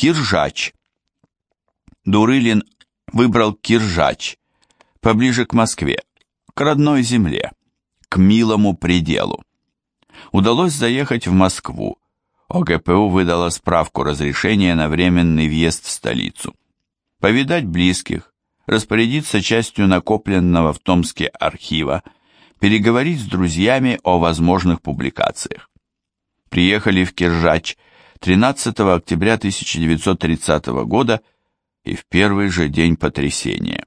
Киржач. Дурылин выбрал Киржач, поближе к Москве, к родной земле, к милому пределу. Удалось заехать в Москву. ОГПУ выдала справку разрешения на временный въезд в столицу. Повидать близких, распорядиться частью накопленного в Томске архива, переговорить с друзьями о возможных публикациях. Приехали в Киржач 13 октября 1930 года и в первый же день потрясения.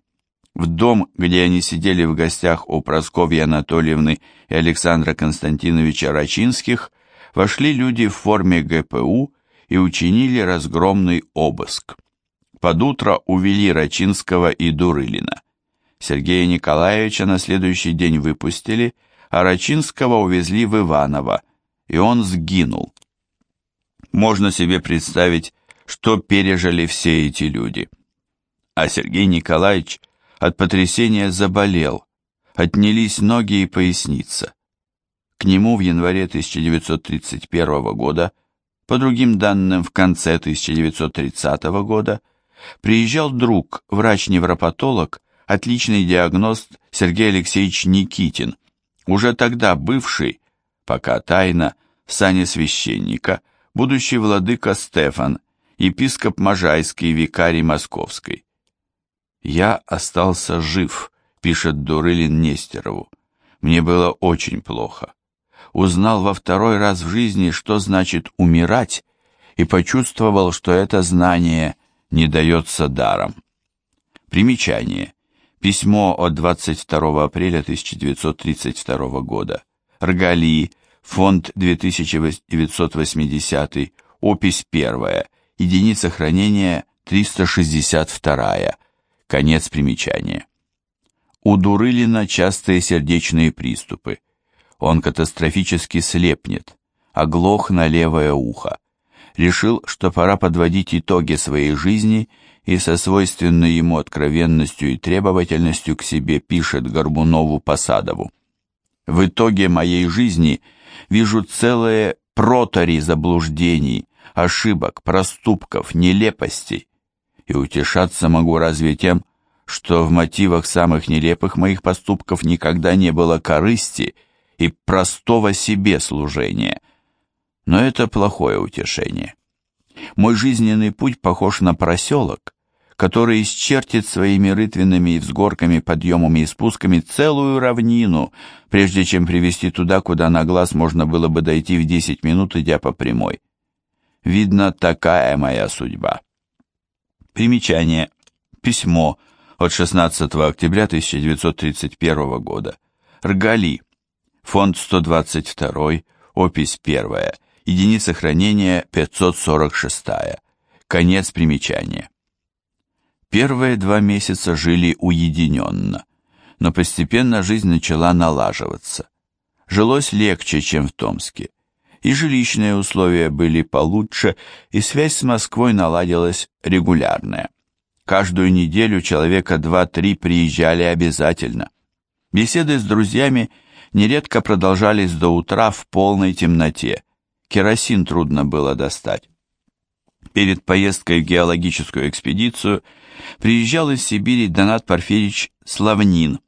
В дом, где они сидели в гостях у Прасковьи Анатольевны и Александра Константиновича Рачинских, вошли люди в форме ГПУ и учинили разгромный обыск. Под утро увели Рачинского и Дурылина. Сергея Николаевича на следующий день выпустили, а Рачинского увезли в Иваново, и он сгинул. Можно себе представить, что пережили все эти люди. А Сергей Николаевич от потрясения заболел, отнялись ноги и поясница. К нему в январе 1931 года, по другим данным в конце 1930 года, приезжал друг, врач-невропатолог, отличный диагност Сергей Алексеевич Никитин, уже тогда бывший, пока тайно, в сане священника, будущий владыка Стефан, епископ Можайский, викарий Московской. «Я остался жив», — пишет Дурылин Нестерову. «Мне было очень плохо. Узнал во второй раз в жизни, что значит умирать, и почувствовал, что это знание не дается даром». Примечание. Письмо от 22 апреля 1932 года. Ргали, фонд 2980, опись 1, единица хранения 362, конец примечания. У Дурылина частые сердечные приступы. Он катастрофически слепнет, оглох на левое ухо. Решил, что пора подводить итоги своей жизни и со свойственной ему откровенностью и требовательностью к себе пишет Горбунову Посадову. В итоге моей жизни – вижу целые протори заблуждений, ошибок, проступков, нелепостей. И утешаться могу разве тем, что в мотивах самых нелепых моих поступков никогда не было корысти и простого себе служения. Но это плохое утешение. Мой жизненный путь похож на проселок, который исчертит своими рытвинами и взгорками, подъемами и спусками целую равнину, прежде чем привести туда, куда на глаз можно было бы дойти в 10 минут, идя по прямой. Видно, такая моя судьба. Примечание. Письмо от 16 октября 1931 года. Ргали. Фонд 122, опись 1, единица хранения 546. Конец примечания. Первые два месяца жили уединенно, но постепенно жизнь начала налаживаться. Жилось легче, чем в Томске. И жилищные условия были получше, и связь с Москвой наладилась регулярная. Каждую неделю человека два-три приезжали обязательно. Беседы с друзьями нередко продолжались до утра в полной темноте. Керосин трудно было достать. Перед поездкой в геологическую экспедицию – приезжал из Сибири Донат Порфирьевич Славнин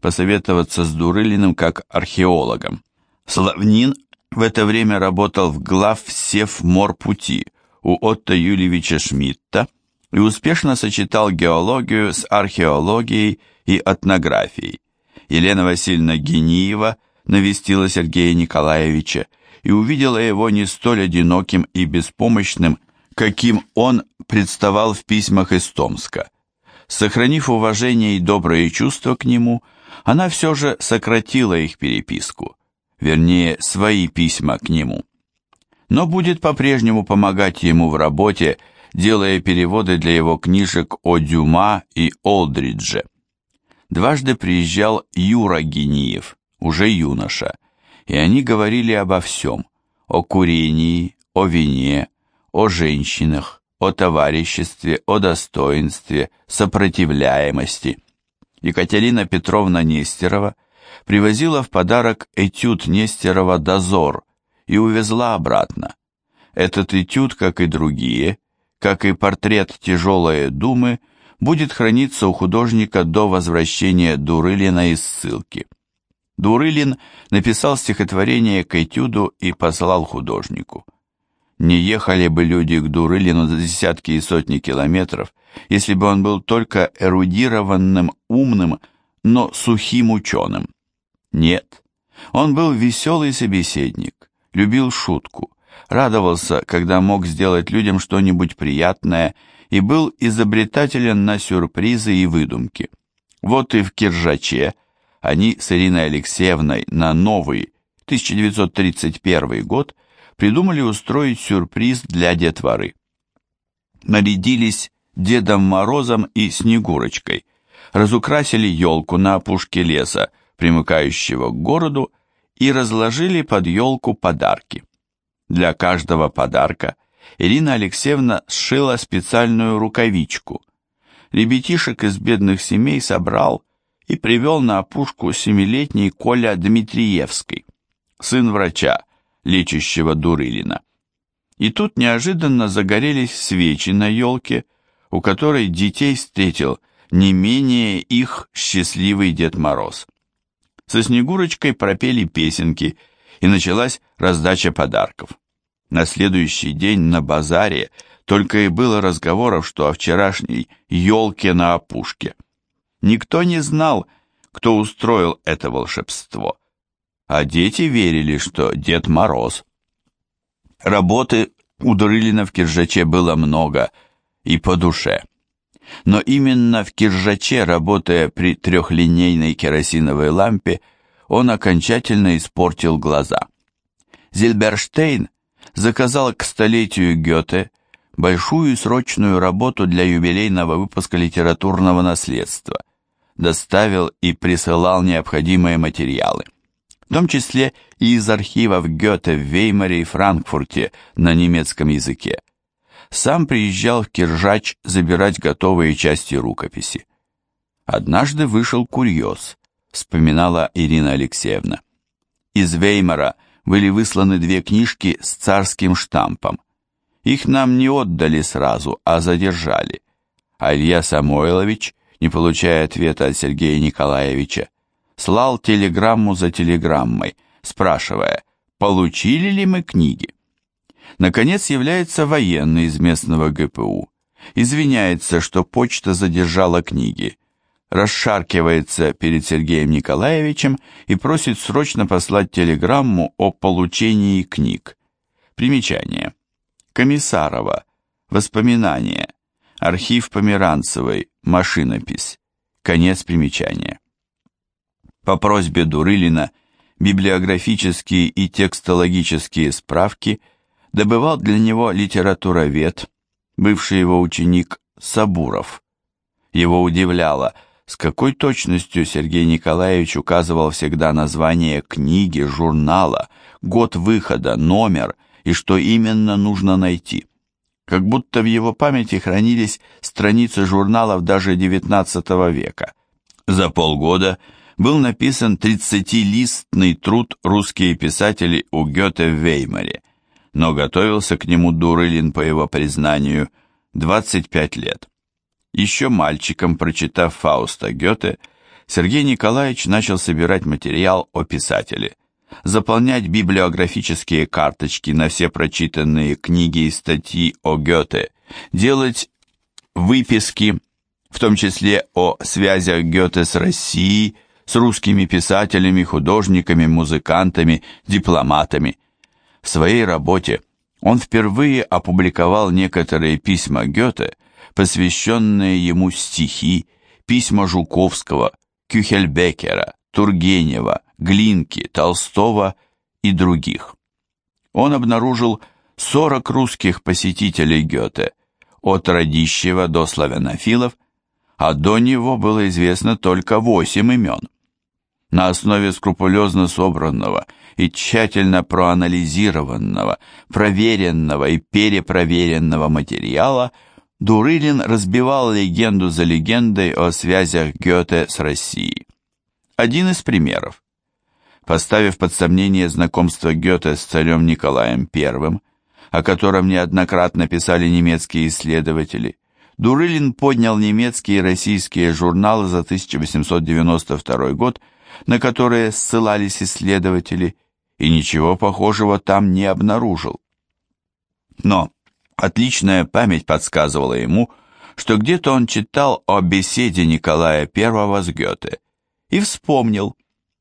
посоветоваться с Дурылиным как археологом. Славнин в это время работал в глав Севморпути у Отто Юльевича Шмидта и успешно сочетал геологию с археологией и этнографией. Елена Васильевна Гениева навестила Сергея Николаевича и увидела его не столь одиноким и беспомощным, каким он представал в письмах из Томска. Сохранив уважение и добрые чувства к нему, она все же сократила их переписку, вернее, свои письма к нему. Но будет по-прежнему помогать ему в работе, делая переводы для его книжек о Дюма и Олдридже. Дважды приезжал Юра Гениев, уже юноша, и они говорили обо всем, о курении, о вине, о женщинах, о товариществе, о достоинстве, сопротивляемости. Екатерина Петровна Нестерова привозила в подарок этюд Нестерова «Дозор» и увезла обратно. Этот этюд, как и другие, как и портрет тяжелой думы, будет храниться у художника до возвращения Дурылина из ссылки. Дурылин написал стихотворение к этюду и послал художнику. Не ехали бы люди к Дурылину за десятки и сотни километров, если бы он был только эрудированным, умным, но сухим ученым. Нет, он был веселый собеседник, любил шутку, радовался, когда мог сделать людям что-нибудь приятное и был изобретателен на сюрпризы и выдумки. Вот и в Киржаче они с Ириной Алексеевной на новый 1931 год придумали устроить сюрприз для детворы. Нарядились Дедом Морозом и Снегурочкой, разукрасили елку на опушке леса, примыкающего к городу, и разложили под елку подарки. Для каждого подарка Ирина Алексеевна сшила специальную рукавичку. Ребятишек из бедных семей собрал и привел на опушку семилетний Коля Дмитриевский, сын врача, лечащего Дурылина. И тут неожиданно загорелись свечи на елке, у которой детей встретил не менее их счастливый Дед Мороз. Со Снегурочкой пропели песенки, и началась раздача подарков. На следующий день на базаре только и было разговоров, что о вчерашней елке на опушке. Никто не знал, кто устроил это волшебство, а дети верили, что Дед Мороз. Работы у Дурылина в Киржаче было много и по душе. Но именно в Киржаче, работая при трехлинейной керосиновой лампе, он окончательно испортил глаза. Зильберштейн заказал к столетию Гёте большую срочную работу для юбилейного выпуска литературного наследства, доставил и присылал необходимые материалы, в том числе и из архивов Гёте в Веймаре и Франкфурте на немецком языке сам приезжал в Киржач забирать готовые части рукописи. Однажды вышел курьез, вспоминала Ирина Алексеевна. Из Веймара были высланы две книжки с царским штампом. Их нам не отдали сразу, а задержали. А Илья Самойлович, не получая ответа от Сергея Николаевича, слал телеграмму за телеграммой, спрашивая, получили ли мы книги. Наконец является военный из местного ГПУ. Извиняется, что почта задержала книги. Расшаркивается перед Сергеем Николаевичем и просит срочно послать телеграмму о получении книг. Примечание. Комиссарова. Воспоминания. Архив Померанцевой. Машинопись. Конец примечания. По просьбе Дурылина библиографические и текстологические справки – добывал для него литературовед, бывший его ученик Сабуров. Его удивляло, с какой точностью Сергей Николаевич указывал всегда название книги, журнала, год выхода, номер и что именно нужно найти. Как будто в его памяти хранились страницы журналов даже XIX века. За полгода был написан 30-листный труд «Русские писатели у Гёте в Веймаре», но готовился к нему Дурылин, по его признанию, 25 лет. Еще мальчиком, прочитав Фауста Гёте, Сергей Николаевич начал собирать материал о писателе, заполнять библиографические карточки на все прочитанные книги и статьи о Гёте, делать выписки, в том числе о связях Гёте с Россией, с русскими писателями, художниками, музыкантами, дипломатами – в своей работе он впервые опубликовал некоторые письма Гёте, посвященные ему стихи, письма Жуковского, Кюхельбекера, Тургенева, Глинки, Толстого и других. Он обнаружил 40 русских посетителей Гёте, от Радищева до славянофилов, а до него было известно только 8 имен. На основе скрупулезно собранного и тщательно проанализированного, проверенного и перепроверенного материала Дурылин разбивал легенду за легендой о связях Гёте с Россией. Один из примеров. Поставив под сомнение знакомство Гёте с царем Николаем I, о котором неоднократно писали немецкие исследователи, Дурылин поднял немецкие и российские журналы за 1892 год, на которые ссылались исследователи, и ничего похожего там не обнаружил. Но отличная память подсказывала ему, что где-то он читал о беседе Николая I с Гёте и вспомнил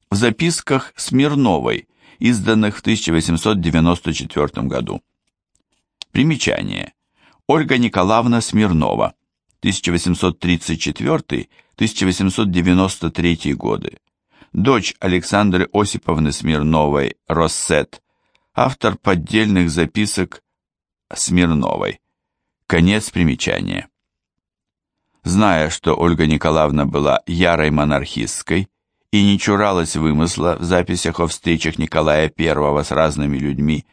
в записках Смирновой, изданных в 1894 году. Примечание. Ольга Николаевна Смирнова, 1834-1893 годы. Дочь Александры Осиповны Смирновой, Россет, автор поддельных записок Смирновой. Конец примечания. Зная, что Ольга Николаевна была ярой монархистской и не чуралась вымысла в записях о встречах Николая I с разными людьми,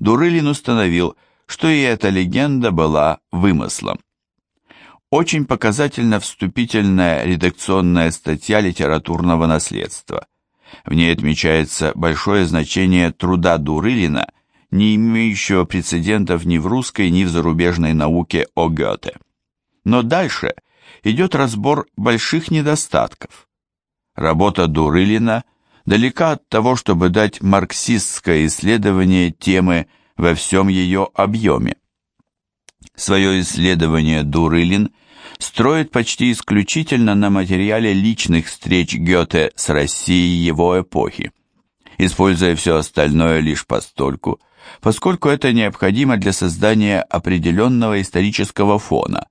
Дурылин установил, что и эта легенда была вымыслом. Очень показательна вступительная редакционная статья литературного наследства. В ней отмечается большое значение труда Дурылина, не имеющего прецедентов ни в русской, ни в зарубежной науке о Гёте. Но дальше идет разбор больших недостатков. Работа Дурылина далека от того, чтобы дать марксистское исследование темы во всем ее объеме. Свое исследование Дурылин строит почти исключительно на материале личных встреч Гёте с Россией его эпохи, используя все остальное лишь постольку, поскольку это необходимо для создания определенного исторического фона,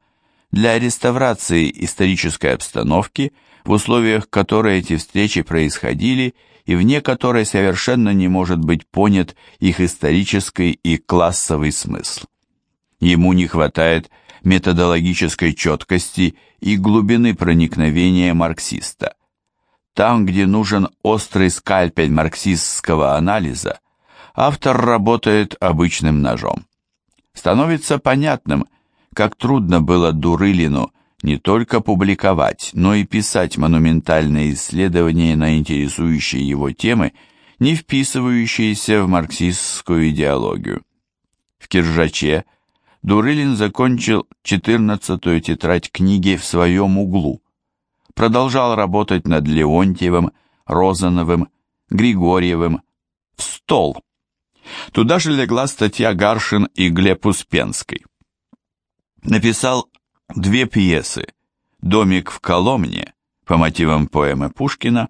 для реставрации исторической обстановки, в условиях которой эти встречи происходили и вне которой совершенно не может быть понят их исторический и классовый смысл. Ему не хватает методологической четкости и глубины проникновения марксиста. Там, где нужен острый скальпель марксистского анализа, автор работает обычным ножом. Становится понятным, как трудно было Дурылину не только публиковать, но и писать монументальные исследования на интересующие его темы, не вписывающиеся в марксистскую идеологию. В Киржаче Дурылин закончил 14-ю тетрадь книги в своем углу, продолжал работать над Леонтьевым, Розановым, Григорьевым, в стол. Туда же легла статья Гаршин и Глеб Успенской. Написал две пьесы «Домик в Коломне» по мотивам поэмы Пушкина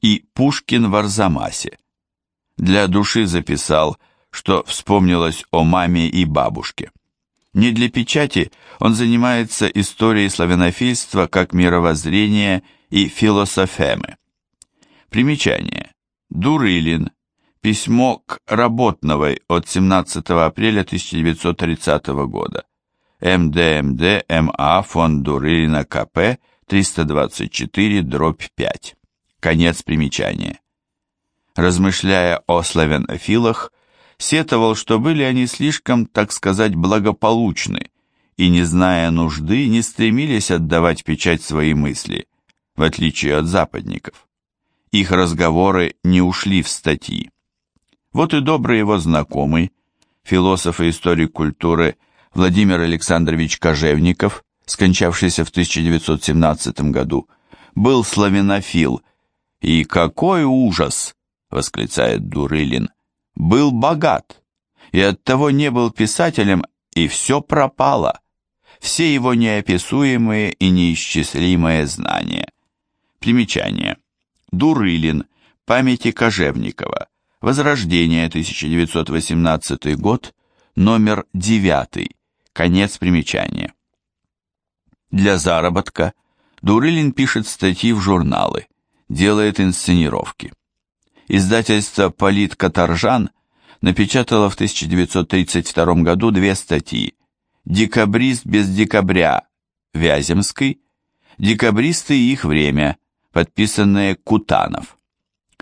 и «Пушкин в Арзамасе». Для души записал, что вспомнилось о маме и бабушке. Не для печати он занимается историей славянофильства как мировоззрения и философемы. Примечание. Дурылин. Письмо к Работновой от 17 апреля 1930 года. МДМД МА фонд Дурылина КП 324 дробь 5. Конец примечания. Размышляя о славянофилах, сетовал, что были они слишком, так сказать, благополучны, и, не зная нужды, не стремились отдавать печать свои мысли, в отличие от западников. Их разговоры не ушли в статьи. Вот и добрый его знакомый, философ и историк культуры Владимир Александрович Кожевников, скончавшийся в 1917 году, был славянофил, и какой ужас, восклицает Дурылин, был богат, и оттого не был писателем, и все пропало, все его неописуемые и неисчислимые знания. Примечание. Дурылин, памяти Кожевникова, Возрождение, 1918 год, номер 9, конец примечания. Для заработка Дурылин пишет статьи в журналы, делает инсценировки. Издательство «Полит Каторжан» напечатало в 1932 году две статьи «Декабрист без декабря» Вяземской, «Декабристы и их время», подписанные Кутанов.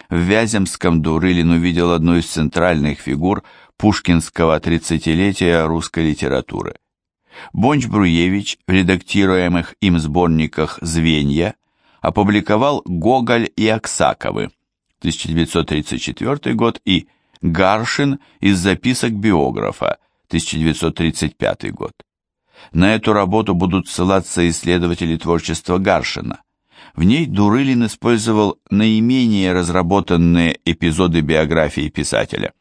В Вяземском Дурылин увидел одну из центральных фигур пушкинского тридцатилетия русской литературы. Бонч-Бруевич в редактируемых им сборниках «Звенья» опубликовал «Гоголь и Аксаковы» 1934 год и Гаршин из записок биографа, 1935 год. На эту работу будут ссылаться исследователи творчества Гаршина. В ней Дурылин использовал наименее разработанные эпизоды биографии писателя.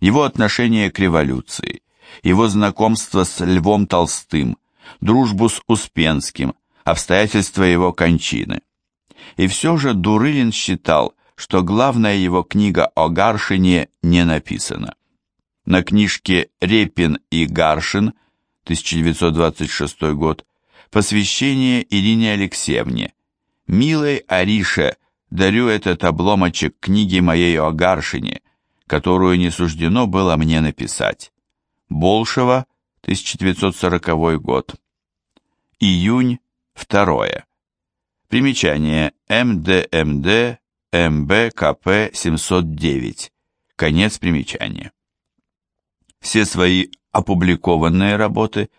Его отношение к революции, его знакомство с Львом Толстым, дружбу с Успенским, обстоятельства его кончины. И все же Дурылин считал, что главная его книга о Гаршине не написана. На книжке «Репин и Гаршин» 1926 год посвящение Ирине Алексеевне. «Милой Арише дарю этот обломочек книги моей о Гаршине, которую не суждено было мне написать». Болшева, 1940 год. Июнь, 2. Примечание МДМД МБКП 709. Конец примечания. Все свои опубликованные работы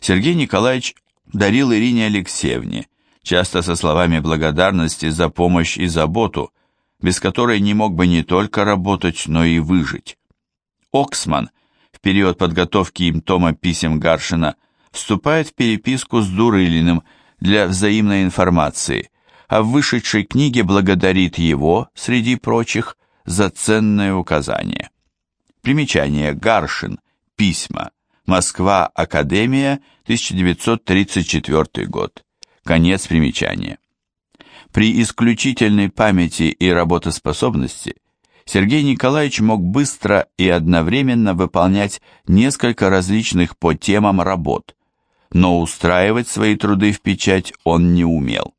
Сергей Николаевич дарил Ирине Алексеевне, часто со словами благодарности за помощь и заботу, без которой не мог бы не только работать, но и выжить. Оксман в период подготовки им тома писем Гаршина вступает в переписку с Дурылиным для взаимной информации, а в вышедшей книге благодарит его, среди прочих, за ценное указание. Примечание Гаршин. Письма. Москва. Академия. 1934 год. Конец примечания. При исключительной памяти и работоспособности Сергей Николаевич мог быстро и одновременно выполнять несколько различных по темам работ, но устраивать свои труды в печать он не умел.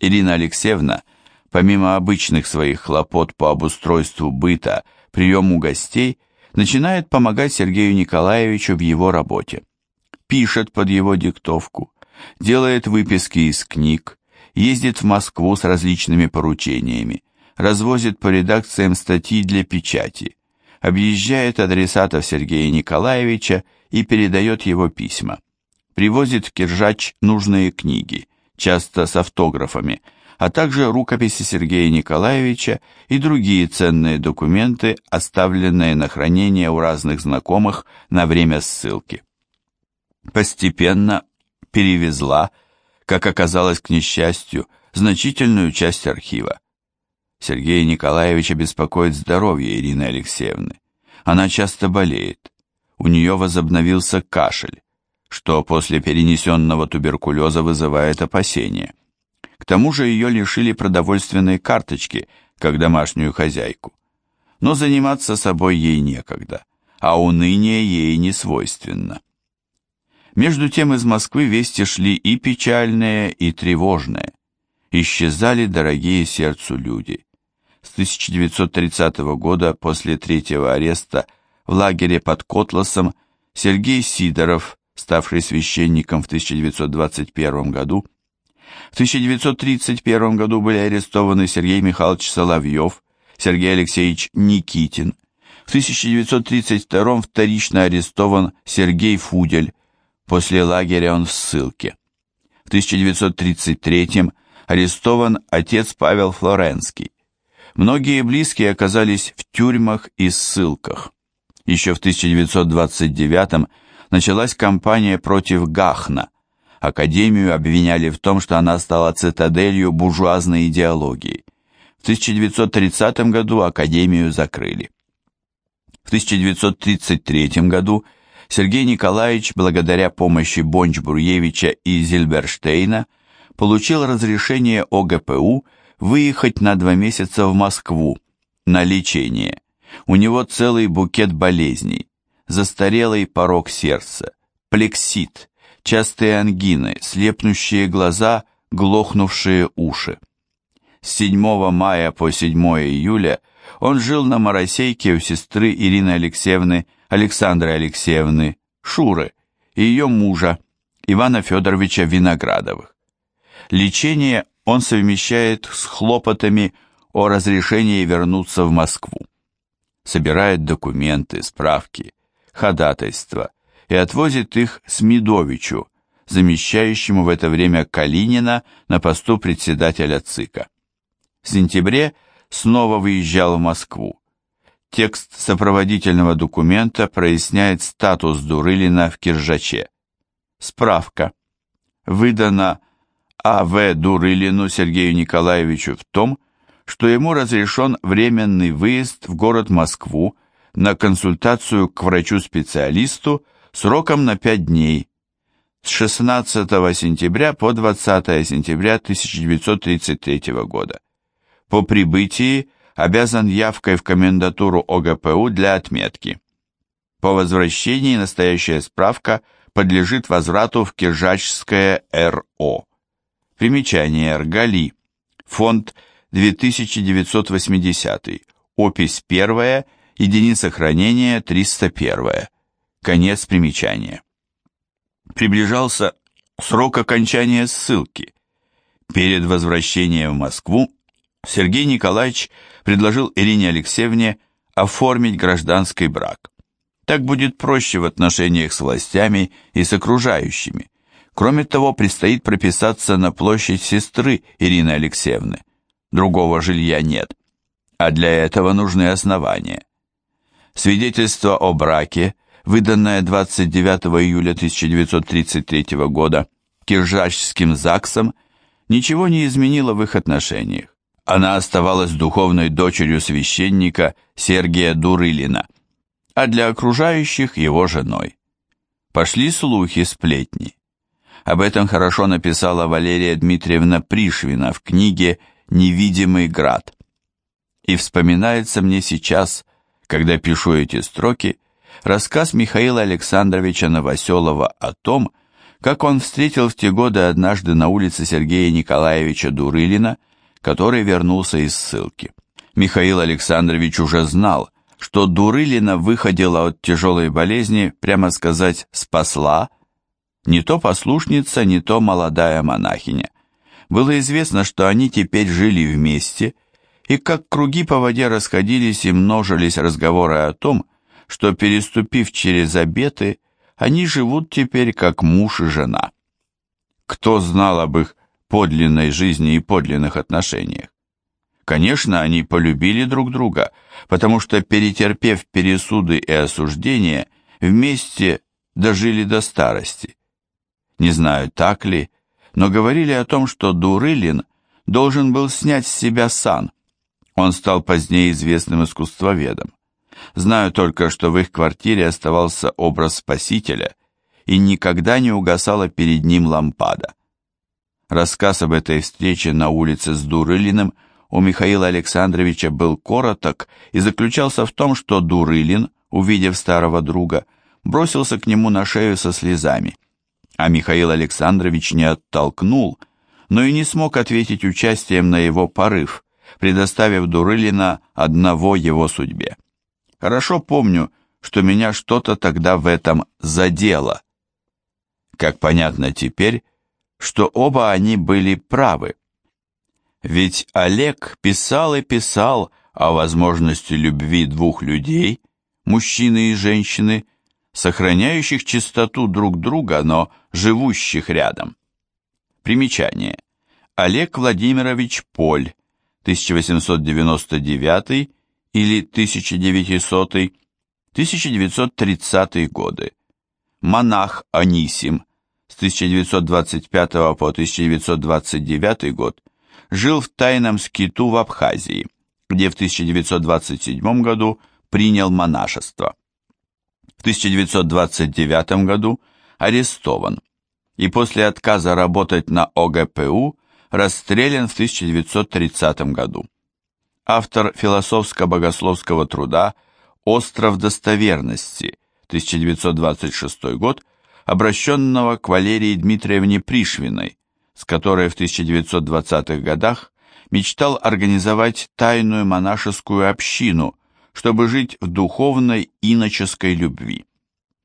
Ирина Алексеевна, помимо обычных своих хлопот по обустройству быта, приему гостей, начинает помогать Сергею Николаевичу в его работе. Пишет под его диктовку, делает выписки из книг, ездит в Москву с различными поручениями, развозит по редакциям статьи для печати, объезжает адресатов Сергея Николаевича и передает его письма, привозит в Киржач нужные книги, часто с автографами, а также рукописи Сергея Николаевича и другие ценные документы, оставленные на хранение у разных знакомых на время ссылки. Постепенно перевезла, как оказалось к несчастью, значительную часть архива. Сергея Николаевича беспокоит здоровье Ирины Алексеевны. Она часто болеет. У нее возобновился кашель что после перенесенного туберкулеза вызывает опасения. К тому же ее лишили продовольственной карточки, как домашнюю хозяйку. Но заниматься собой ей некогда, а уныние ей не свойственно. Между тем из Москвы вести шли и печальные, и тревожные. Исчезали дорогие сердцу люди. С 1930 года, после третьего ареста, в лагере под Котласом Сергей Сидоров, ставший священником в 1921 году. В 1931 году были арестованы Сергей Михайлович Соловьев, Сергей Алексеевич Никитин. В 1932 вторично арестован Сергей Фудель, после лагеря он в ссылке. В 1933 арестован отец Павел Флоренский. Многие близкие оказались в тюрьмах и ссылках. Еще в 1929 началась кампания против ГАХНа. Академию обвиняли в том, что она стала цитаделью буржуазной идеологии. В 1930 году Академию закрыли. В 1933 году Сергей Николаевич, благодаря помощи Бонч-Бруевича и Зильберштейна, получил разрешение ОГПУ выехать на два месяца в Москву на лечение. У него целый букет болезней застарелый порог сердца, плексит, частые ангины, слепнущие глаза, глохнувшие уши. С 7 мая по 7 июля он жил на Моросейке у сестры Ирины Алексеевны, Александры Алексеевны, Шуры, и ее мужа, Ивана Федоровича Виноградовых. Лечение он совмещает с хлопотами о разрешении вернуться в Москву. Собирает документы, справки, ходатайства и отвозит их Смедовичу, замещающему в это время Калинина на посту председателя ЦИКа. В сентябре снова выезжал в Москву. Текст сопроводительного документа проясняет статус Дурылина в Киржаче. Справка. Выдана А.В. Дурылину Сергею Николаевичу в том, что ему разрешен временный выезд в город Москву на консультацию к врачу-специалисту сроком на 5 дней с 16 сентября по 20 сентября 1933 года. По прибытии обязан явкой в комендатуру ОГПУ для отметки. По возвращении настоящая справка подлежит возврату в Киржачское РО. Примечание РГАЛИ. Фонд 2980. Опись 1. Единица хранения 301. Конец примечания. Приближался срок окончания ссылки. Перед возвращением в Москву Сергей Николаевич предложил Ирине Алексеевне оформить гражданский брак. Так будет проще в отношениях с властями и с окружающими. Кроме того, предстоит прописаться на площадь сестры Ирины Алексеевны. Другого жилья нет. А для этого нужны основания. Свидетельство о браке, выданное 29 июля 1933 года Киржачским ЗАГСом, ничего не изменило в их отношениях. Она оставалась духовной дочерью священника Сергия Дурылина, а для окружающих его женой. Пошли слухи, сплетни. Об этом хорошо написала Валерия Дмитриевна Пришвина в книге «Невидимый град». И вспоминается мне сейчас, когда пишу эти строки, рассказ Михаила Александровича Новоселова о том, как он встретил в те годы однажды на улице Сергея Николаевича Дурылина – который вернулся из ссылки. Михаил Александрович уже знал, что Дурылина выходила от тяжелой болезни, прямо сказать, спасла, не то послушница, не то молодая монахиня. Было известно, что они теперь жили вместе, и как круги по воде расходились и множились разговоры о том, что, переступив через обеты, они живут теперь как муж и жена. Кто знал об их подлинной жизни и подлинных отношениях. Конечно, они полюбили друг друга, потому что, перетерпев пересуды и осуждения, вместе дожили до старости. Не знаю, так ли, но говорили о том, что Дурылин должен был снять с себя сан. Он стал позднее известным искусствоведом. Знаю только, что в их квартире оставался образ спасителя, и никогда не угасала перед ним лампада. Рассказ об этой встрече на улице с Дурылиным у Михаила Александровича был короток и заключался в том, что Дурылин, увидев старого друга, бросился к нему на шею со слезами. А Михаил Александрович не оттолкнул, но и не смог ответить участием на его порыв, предоставив Дурылина одного его судьбе. Хорошо помню, что меня что-то тогда в этом задело. Как понятно теперь, что оба они были правы. Ведь Олег писал и писал о возможности любви двух людей, мужчины и женщины, сохраняющих чистоту друг друга, но живущих рядом. Примечание. Олег Владимирович Поль, 1899 или 1900, 1930 годы. Монах Анисим, с 1925 по 1929 год жил в тайном скиту в Абхазии, где в 1927 году принял монашество. В 1929 году арестован и после отказа работать на ОГПУ расстрелян в 1930 году. Автор философско-богословского труда «Остров достоверности» 1926 год обращенного к Валерии Дмитриевне Пришвиной, с которой в 1920-х годах мечтал организовать тайную монашескую общину, чтобы жить в духовной иноческой любви.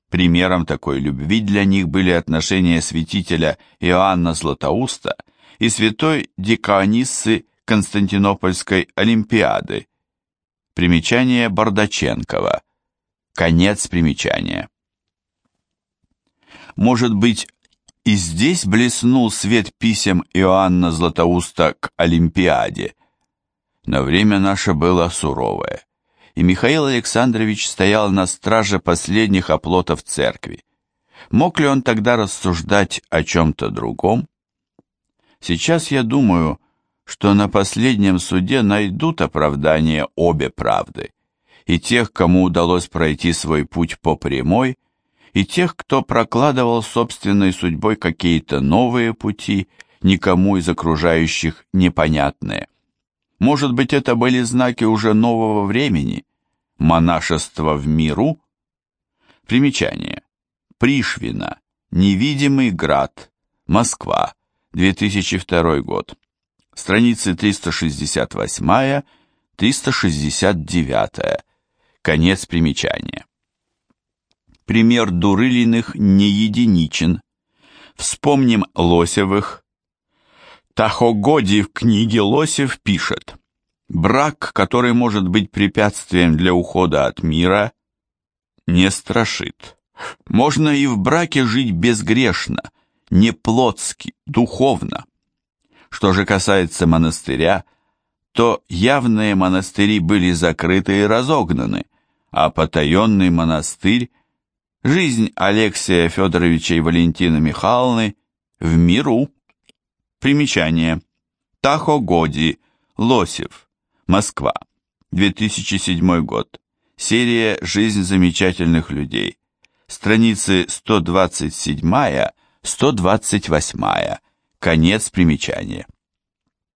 Примером такой любви для них были отношения святителя Иоанна Златоуста и святой Дикаониссы Константинопольской Олимпиады. Примечание Бардаченкова. Конец примечания. Может быть, и здесь блеснул свет писем Иоанна Златоуста к Олимпиаде. Но время наше было суровое, и Михаил Александрович стоял на страже последних оплотов церкви. Мог ли он тогда рассуждать о чем-то другом? Сейчас я думаю, что на последнем суде найдут оправдание обе правды, и тех, кому удалось пройти свой путь по прямой, и тех, кто прокладывал собственной судьбой какие-то новые пути, никому из окружающих непонятные. Может быть, это были знаки уже нового времени, монашество в миру? Примечание. Пришвина. Невидимый град. Москва. 2002 год. Страницы 368-369. Конец примечания. Пример Дурылиных не единичен. Вспомним Лосевых. Тахогоди в книге Лосев пишет, «Брак, который может быть препятствием для ухода от мира, не страшит. Можно и в браке жить безгрешно, не плотски, духовно. Что же касается монастыря, то явные монастыри были закрыты и разогнаны, а потаенный монастырь, жизнь Алексея Федоровича и Валентины Михайловны в миру. Примечание. Тахогоди, Лосев, Москва, 2007 год. Серия «Жизнь замечательных людей». Страницы 127-128. Конец примечания.